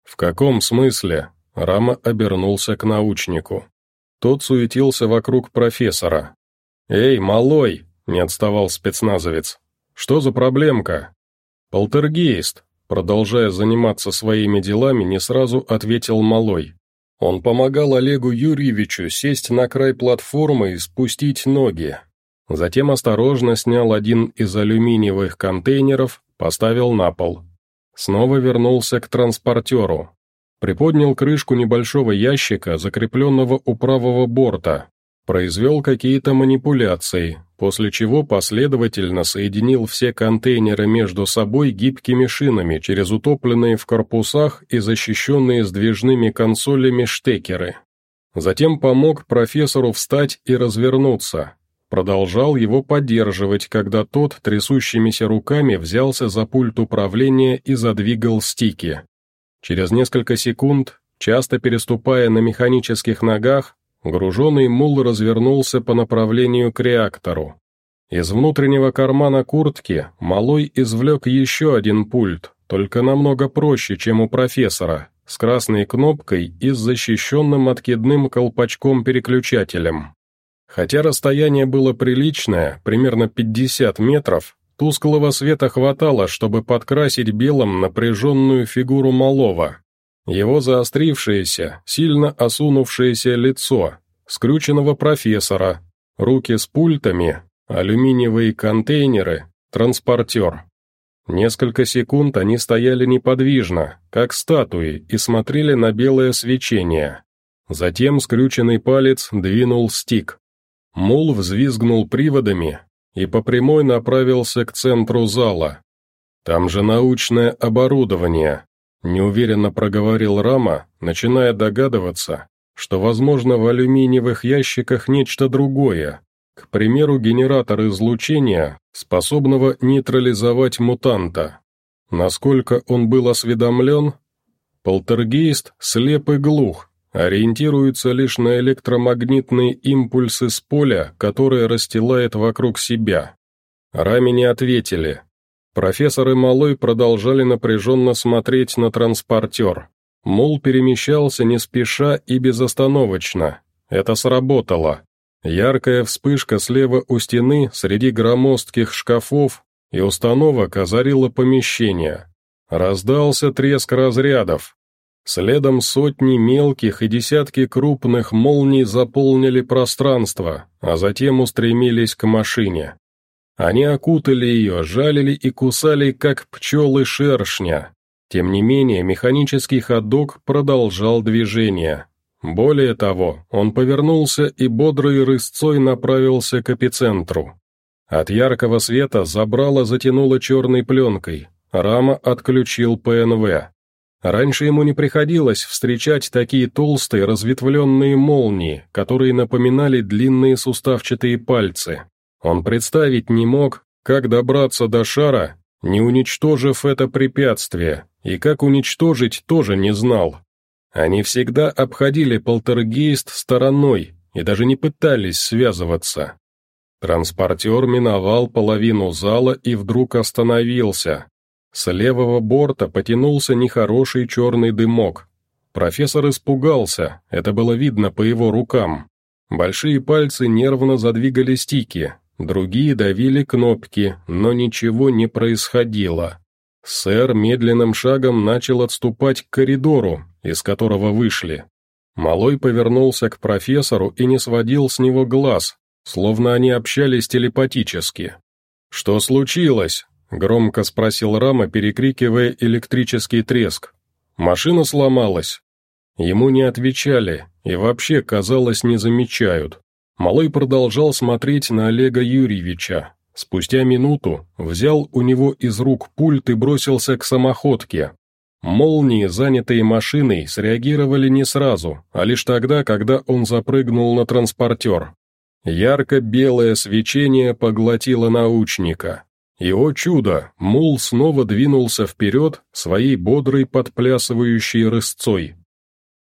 «В каком смысле?» — Рама обернулся к научнику. Тот суетился вокруг профессора. «Эй, Малой!» — не отставал спецназовец. «Что за проблемка?» «Полтергейст», — продолжая заниматься своими делами, не сразу ответил Малой. Он помогал Олегу Юрьевичу сесть на край платформы и спустить ноги. Затем осторожно снял один из алюминиевых контейнеров, поставил на пол. Снова вернулся к транспортеру. Приподнял крышку небольшого ящика, закрепленного у правого борта. произвел какие-то манипуляции, после чего последовательно соединил все контейнеры между собой гибкими шинами через утопленные в корпусах и защищенные сдвижными консолями штекеры. Затем помог профессору встать и развернуться. Продолжал его поддерживать, когда тот трясущимися руками взялся за пульт управления и задвигал стики. Через несколько секунд, часто переступая на механических ногах, груженный мул развернулся по направлению к реактору. Из внутреннего кармана куртки Малой извлек еще один пульт, только намного проще, чем у профессора, с красной кнопкой и с защищенным откидным колпачком-переключателем. Хотя расстояние было приличное, примерно 50 метров, тусклого света хватало, чтобы подкрасить белым напряженную фигуру малого. Его заострившееся, сильно осунувшееся лицо, скрюченного профессора, руки с пультами, алюминиевые контейнеры, транспортер. Несколько секунд они стояли неподвижно, как статуи, и смотрели на белое свечение. Затем скрюченный палец двинул стик. Мул взвизгнул приводами и по прямой направился к центру зала. «Там же научное оборудование», — неуверенно проговорил Рама, начиная догадываться, что, возможно, в алюминиевых ящиках нечто другое, к примеру, генератор излучения, способного нейтрализовать мутанта. Насколько он был осведомлен? Полтергейст слеп и глух, ориентируется лишь на электромагнитные импульсы с поля, которое расстилает вокруг себя. Рами не ответили. Профессор и Малой продолжали напряженно смотреть на транспортер. Мол перемещался не спеша и безостановочно. Это сработало. Яркая вспышка слева у стены среди громоздких шкафов и установок озарила помещение. Раздался треск разрядов, Следом сотни мелких и десятки крупных молний заполнили пространство, а затем устремились к машине. Они окутали ее, жалили и кусали, как пчелы шершня. Тем не менее, механический ходок продолжал движение. Более того, он повернулся и бодрой рысцой направился к эпицентру. От яркого света забрало затянуло черной пленкой, рама отключил ПНВ. Раньше ему не приходилось встречать такие толстые разветвленные молнии, которые напоминали длинные суставчатые пальцы. Он представить не мог, как добраться до шара, не уничтожив это препятствие, и как уничтожить тоже не знал. Они всегда обходили полтергейст стороной и даже не пытались связываться. Транспортер миновал половину зала и вдруг остановился, с левого борта потянулся нехороший черный дымок. Профессор испугался, это было видно по его рукам. Большие пальцы нервно задвигали стики, другие давили кнопки, но ничего не происходило. Сэр медленным шагом начал отступать к коридору, из которого вышли. Малой повернулся к профессору и не сводил с него глаз, словно они общались телепатически. «Что случилось?» Громко спросил Рама, перекрикивая электрический треск. «Машина сломалась?» Ему не отвечали и вообще, казалось, не замечают. Малой продолжал смотреть на Олега Юрьевича. Спустя минуту взял у него из рук пульт и бросился к самоходке. Молнии, занятые машиной, среагировали не сразу, а лишь тогда, когда он запрыгнул на транспортер. Ярко-белое свечение поглотило научника. И, о чудо, мул снова двинулся вперед своей бодрой подплясывающей рысцой.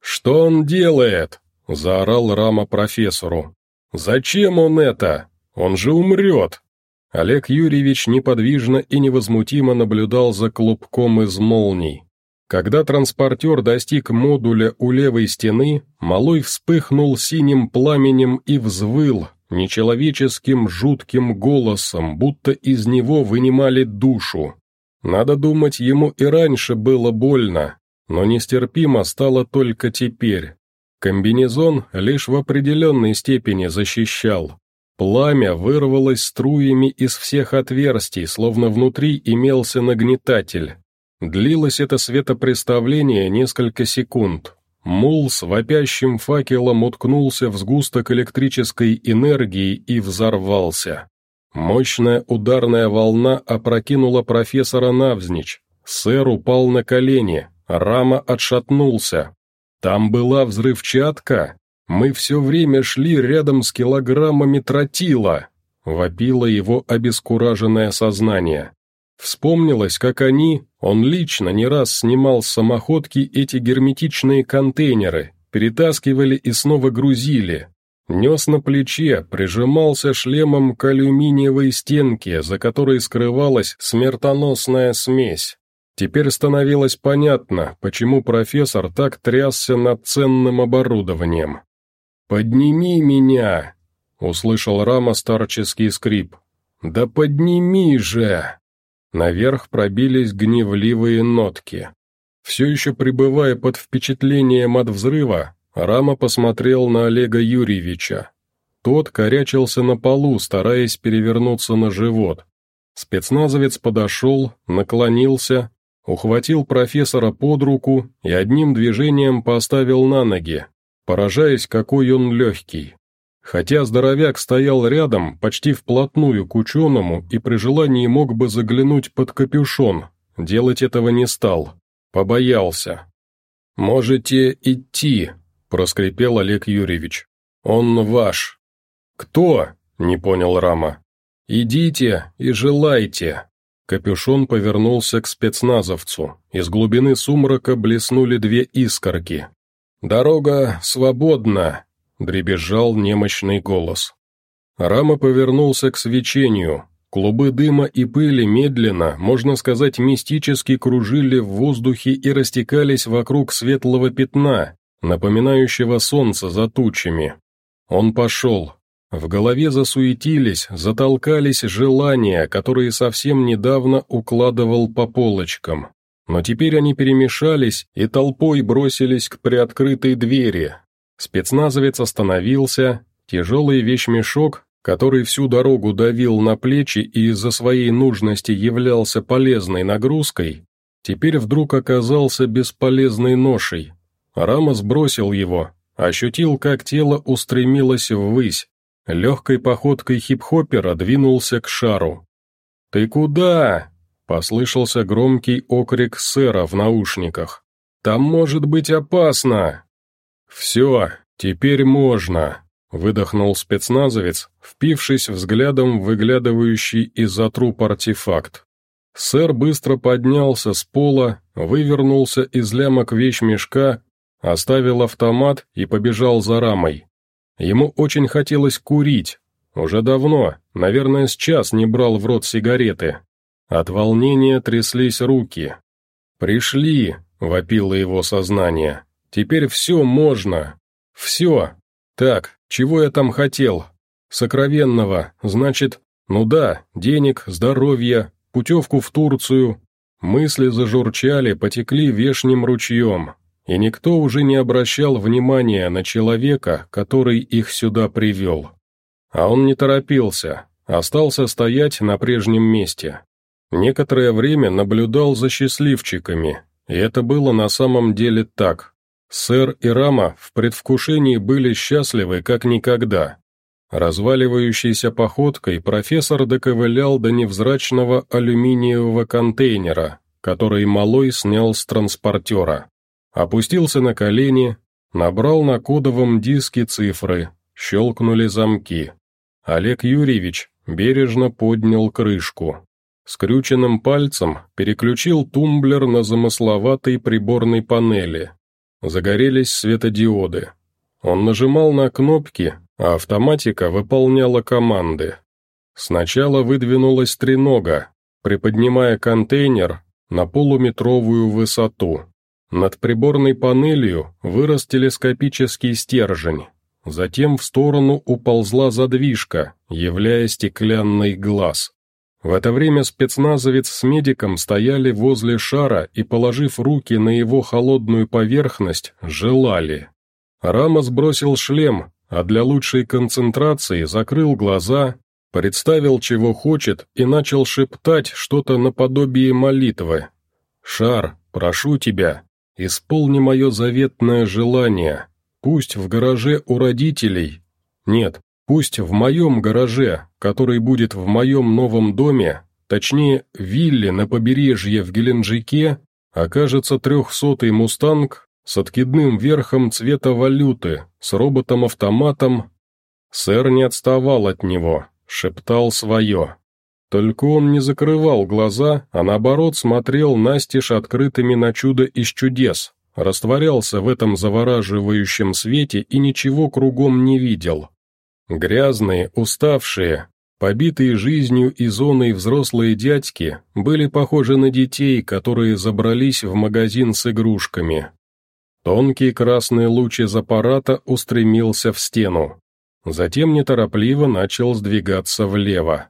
«Что он делает?» — заорал Рама профессору. «Зачем он это? Он же умрет!» Олег Юрьевич неподвижно и невозмутимо наблюдал за клубком из молний. Когда транспортер достиг модуля у левой стены, малой вспыхнул синим пламенем и взвыл, нечеловеческим жутким голосом, будто из него вынимали душу. Надо думать, ему и раньше было больно, но нестерпимо стало только теперь. Комбинезон лишь в определенной степени защищал. Пламя вырвалось струями из всех отверстий, словно внутри имелся нагнетатель. Длилось это светопреставление несколько секунд. Мул с вопящим факелом уткнулся в сгусток электрической энергии и взорвался. Мощная ударная волна опрокинула профессора навзничь. Сэр упал на колени, Рама отшатнулся. «Там была взрывчатка? Мы все время шли рядом с килограммами тротила!» — вопило его обескураженное сознание. Вспомнилось, как они, он лично не раз снимал с самоходки эти герметичные контейнеры, перетаскивали и снова грузили. Нес на плече, прижимался шлемом к алюминиевой стенке, за которой скрывалась смертоносная смесь. Теперь становилось понятно, почему профессор так трясся над ценным оборудованием. «Подними меня!» — услышал Рама старческий скрип. «Да подними же!» Наверх пробились гневливые нотки. Все еще пребывая под впечатлением от взрыва, Рама посмотрел на Олега Юрьевича. Тот корячился на полу, стараясь перевернуться на живот. Спецназовец подошел, наклонился, ухватил профессора под руку и одним движением поставил на ноги, поражаясь, какой он легкий. Хотя здоровяк стоял рядом, почти вплотную к ученому и при желании мог бы заглянуть под капюшон, делать этого не стал, побоялся. «Можете идти», — проскрипел Олег Юрьевич. «Он ваш». «Кто?» — не понял Рама. «Идите и желайте». Капюшон повернулся к спецназовцу. Из глубины сумрака блеснули две искорки. «Дорога свободна!» — дребезжал немощный голос. Рама повернулся к свечению. Клубы дыма и пыли медленно, можно сказать, мистически кружили в воздухе и растекались вокруг светлого пятна, напоминающего солнце за тучами. Он пошел, в голове засуетились, затолкались желания, которые совсем недавно укладывал по полочкам. Но теперь они перемешались и толпой бросились к приоткрытой двери. Спецназовец остановился, тяжелый вещмешок, который всю дорогу давил на плечи и из-за своей нужности являлся полезной нагрузкой, теперь вдруг оказался бесполезной ношей. Рама сбросил его, ощутил, как тело устремилось ввысь, легкой походкой хип-хоппера двинулся к шару. «Ты куда?» — послышался громкий окрик сэра в наушниках. «Там может быть опасно!» «Все, теперь можно!» — выдохнул спецназовец, впившись взглядом выглядывающий из-за труп артефакт. Сэр быстро поднялся с пола, вывернулся из лямок вещмешка, оставил автомат и побежал за рамой. Ему очень хотелось курить. Уже давно, наверное, с час не брал в рот сигареты. От волнения тряслись руки. «Пришли!» — вопило его сознание. «Теперь все можно! Все! Так, чего я там хотел? Сокровенного, значит, ну да, денег, здоровья, путевку в Турцию». Мысли зажурчали, потекли вешним ручьем и никто уже не обращал внимания на человека, который их сюда привел. А он не торопился, остался стоять на прежнем месте. Некоторое время наблюдал за счастливчиками, и это было на самом деле так. Сэр и Рама в предвкушении были счастливы как никогда. Разваливающейся походкой профессор доковылял до невзрачного алюминиевого контейнера, который Малой снял с транспортера. Опустился на колени, набрал на кодовом диске цифры, щелкнули замки. Олег Юрьевич бережно поднял крышку. Скрюченным пальцем переключил тумблер на замысловатой приборной панели. Загорелись светодиоды. Он нажимал на кнопки, а автоматика выполняла команды. Сначала выдвинулась тренога, приподнимая контейнер на полуметровую высоту. Над приборной панелью вырос телескопический стержень. Затем в сторону уползла задвижка, являя стеклянный глаз. В это время спецназовец с медиком стояли возле шара и, положив руки на его холодную поверхность, желали. Рама сбросил шлем, а для лучшей концентрации закрыл глаза, представил, чего хочет, и начал шептать что-то наподобие молитвы. «Шар, прошу тебя, исполни мое заветное желание. Пусть в гараже у родителей... Нет, пусть в моем гараже, который будет в моем новом доме, точнее, вилле на побережье в Геленджике, окажется трехсотый «Мустанг» с откидным верхом цвета валюты, с роботом-автоматом. Сэр не отставал от него, шептал свое. Только он не закрывал глаза, а наоборот смотрел настежь открытыми на чудо из чудес, растворялся в этом завораживающем свете и ничего кругом не видел. Грязные, уставшие, побитые жизнью и зоной взрослые дядьки были похожи на детей, которые забрались в магазин с игрушками. Тонкий красный луч из аппарата устремился в стену. Затем неторопливо начал сдвигаться влево.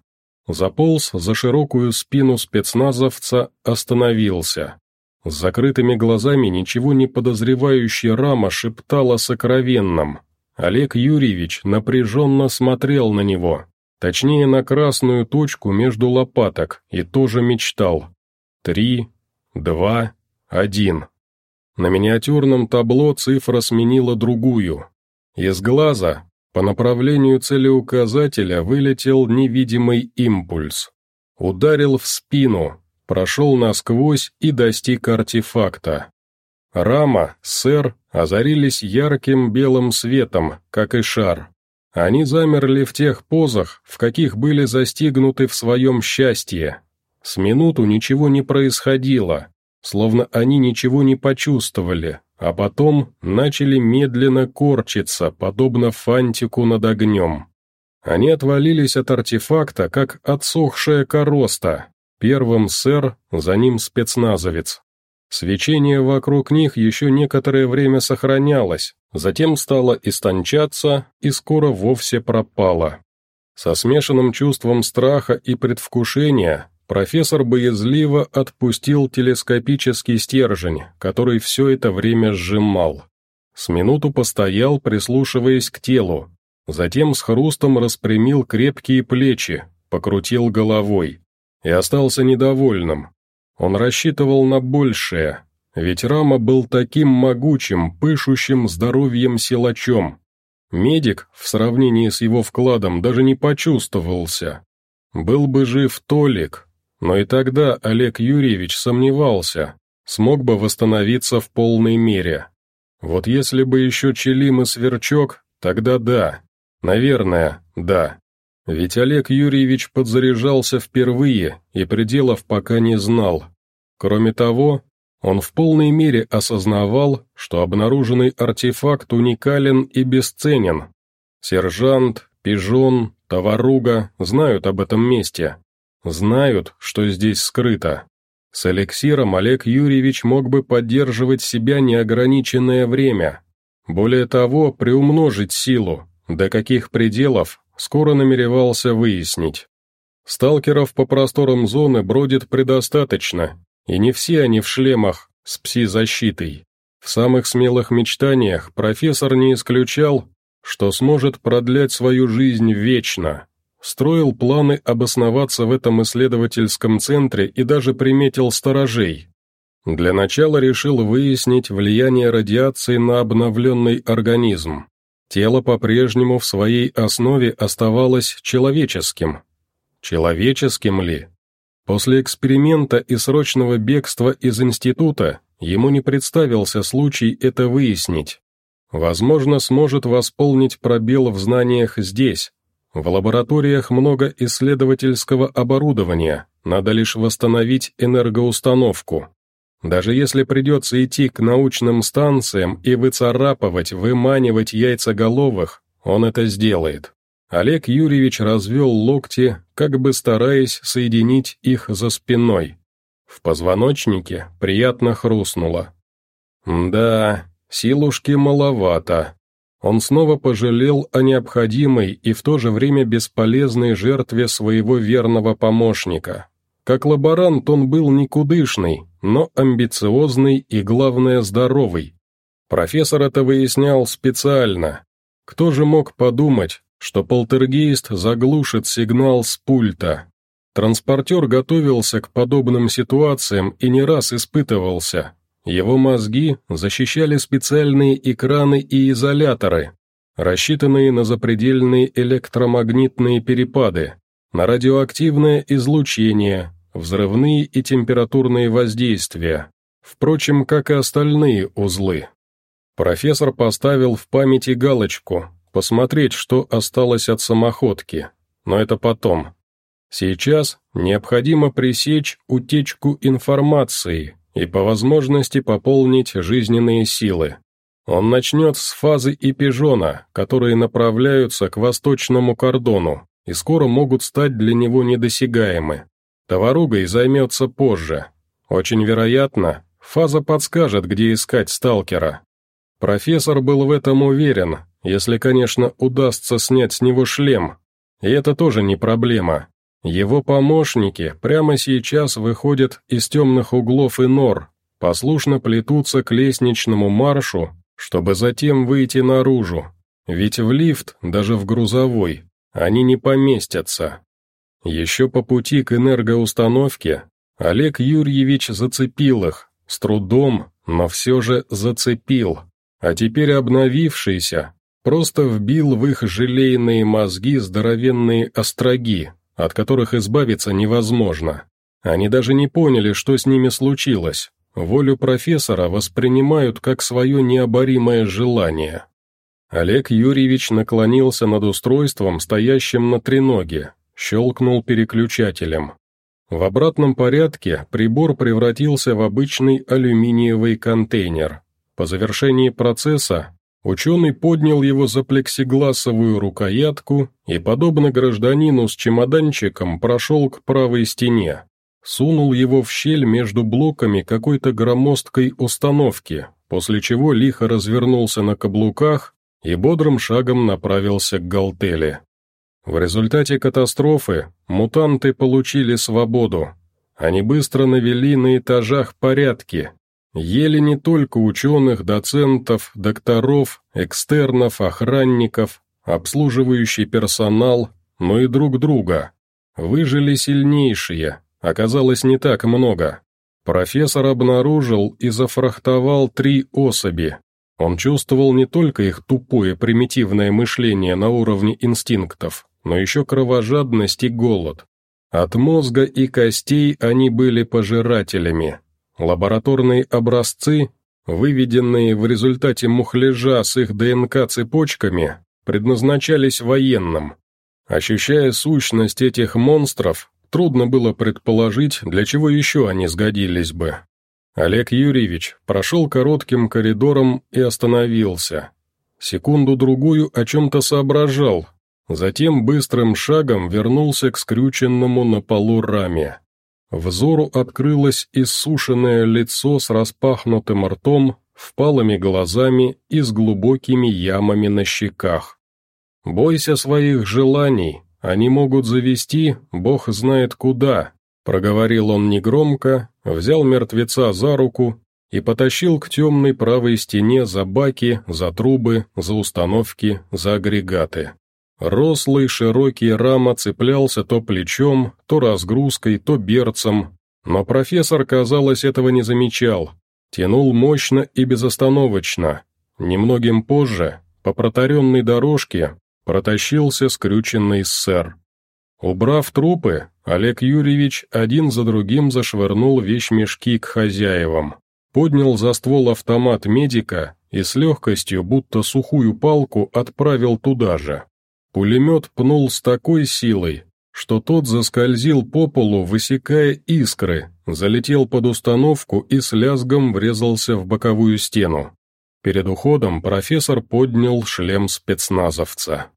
Заполз за широкую спину спецназовца, остановился. С закрытыми глазами ничего не подозревающий Рама шептал о сокровенном. Олег Юрьевич напряженно смотрел на него, точнее на красную точку между лопаток, и тоже мечтал. Три, два, один. На миниатюрном табло цифра сменила другую. Из глаза, по направлению целеуказателя вылетел невидимый импульс. Ударил в спину, прошел насквозь и достиг артефакта. Рама, сэр, озарились ярким белым светом, как и шар. Они замерли в тех позах, в каких были застигнуты в своем счастье. С минуту ничего не происходило, словно они ничего не почувствовали, а потом начали медленно корчиться, подобно фантику над огнем. Они отвалились от артефакта, как отсохшая короста. Первым сэр, за ним спецназовец. Свечение вокруг них еще некоторое время сохранялось, затем стало истончаться и скоро вовсе пропало. Со смешанным чувством страха и предвкушения Профессор боязливо отпустил телескопический стержень, который все это время сжимал. С минуту постоял, прислушиваясь к телу, затем с хрустом распрямил крепкие плечи, покрутил головой и остался недовольным. Он рассчитывал на большее, ведь Рама был таким могучим, пышущим здоровьем силачом. Медик, в сравнении с его вкладом, даже не почувствовался. Был бы жив Толик, но и тогда Олег Юрьевич сомневался, смог бы восстановиться в полной мере. Вот если бы еще Челим и Сверчок, тогда да. Наверное, да. Ведь Олег Юрьевич подзаряжался впервые и пределов пока не знал. Кроме того, он в полной мере осознавал, что обнаруженный артефакт уникален и бесценен. Сержант, пижон, товаруга знают об этом месте, Знают, что здесь скрыто. С эликсиром Олег Юрьевич мог бы поддерживать себя неограниченное время. Более того, приумножить силу, до каких пределов, скоро намеревался выяснить. Сталкеров по просторам зоны бродит предостаточно, и не все они в шлемах с пси-защитой. В самых смелых мечтаниях профессор не исключал, что сможет продлять свою жизнь вечно строил планы обосноваться в этом исследовательском центре и даже приметил сторожей. Для начала решил выяснить влияние радиации на обновленный организм. Тело по-прежнему в своей основе оставалось человеческим. Человеческим ли? После эксперимента и срочного бегства из института ему не представился случай это выяснить. Возможно, сможет восполнить пробел в знаниях здесь, в лабораториях много исследовательского оборудования, надо лишь восстановить энергоустановку. Даже если придется идти к научным станциям и выцарапывать, выманивать яйцеголовых, он это сделает. Олег Юрьевич развел локти, как бы стараясь соединить их за спиной. В позвоночнике приятно хрустнуло. «Да, силушки маловато», он снова пожалел о необходимой и в то же время бесполезной жертве своего верного помощника. Как лаборант он был никудышный, но амбициозный и, главное, здоровый. Профессор это выяснял специально. Кто же мог подумать, что полтергейст заглушит сигнал с пульта? Транспортер готовился к подобным ситуациям и не раз испытывался. Его мозги защищали специальные экраны и изоляторы, рассчитанные на запредельные электромагнитные перепады, на радиоактивное излучение, взрывные и температурные воздействия, впрочем, как и остальные узлы. Профессор поставил в памяти галочку «Посмотреть, что осталось от самоходки», но это потом. Сейчас необходимо пресечь утечку информации и по возможности пополнить жизненные силы. Он начнет с фазы эпижона, которые направляются к восточному кордону и скоро могут стать для него недосягаемы. Товаругой займется позже. Очень вероятно, фаза подскажет, где искать сталкера. Профессор был в этом уверен, если, конечно, удастся снять с него шлем. И это тоже не проблема. Его помощники прямо сейчас выходят из темных углов и нор, послушно плетутся к лестничному маршу, чтобы затем выйти наружу. Ведь в лифт, даже в грузовой, они не поместятся. Еще по пути к энергоустановке Олег Юрьевич зацепил их, с трудом, но все же зацепил, а теперь обновившийся, просто вбил в их желейные мозги здоровенные остроги, от которых избавиться невозможно. Они даже не поняли, что с ними случилось. Волю профессора воспринимают как свое необоримое желание. Олег Юрьевич наклонился над устройством, стоящим на треноге, щелкнул переключателем. В обратном порядке прибор превратился в обычный алюминиевый контейнер. По завершении процесса ученый поднял его за плексигласовую рукоятку и, подобно гражданину с чемоданчиком, прошел к правой стене. Сунул его в щель между блоками какой-то громоздкой установки, после чего лихо развернулся на каблуках и бодрым шагом направился к Галтеле. В результате катастрофы мутанты получили свободу. Они быстро навели на этажах порядки, ели не только ученых, доцентов, докторов, экстернов, охранников, обслуживающий персонал, но и друг друга. Выжили сильнейшие, оказалось не так много. Профессор обнаружил и зафрахтовал три особи. Он чувствовал не только их тупое примитивное мышление на уровне инстинктов, но еще кровожадность и голод. От мозга и костей они были пожирателями. Лабораторные образцы, выведенные в результате мухляжа с их ДНК-цепочками, предназначались военным. Ощущая сущность этих монстров, трудно было предположить, для чего еще они сгодились бы. Олег Юрьевич прошел коротким коридором и остановился. Секунду-другую о чем-то соображал, Затем быстрым шагом вернулся к скрюченному на полу раме. Взору открылось иссушенное лицо с распахнутым ртом, впалыми глазами и с глубокими ямами на щеках. «Бойся своих желаний, они могут завести, бог знает куда», проговорил он негромко, взял мертвеца за руку и потащил к темной правой стене за баки, за трубы, за установки, за агрегаты. Рослый широкий рама цеплялся то плечом, то разгрузкой, то берцем, но профессор, казалось, этого не замечал. Тянул мощно и безостановочно. Немногим позже, по протаренной дорожке, протащился скрюченный сэр. Убрав трупы, Олег Юрьевич один за другим зашвырнул вещмешки к хозяевам, поднял за ствол автомат медика и с легкостью, будто сухую палку, отправил туда же. Пулемет пнул с такой силой, что тот заскользил по полу, высекая искры, залетел под установку и с лязгом врезался в боковую стену. Перед уходом профессор поднял шлем спецназовца.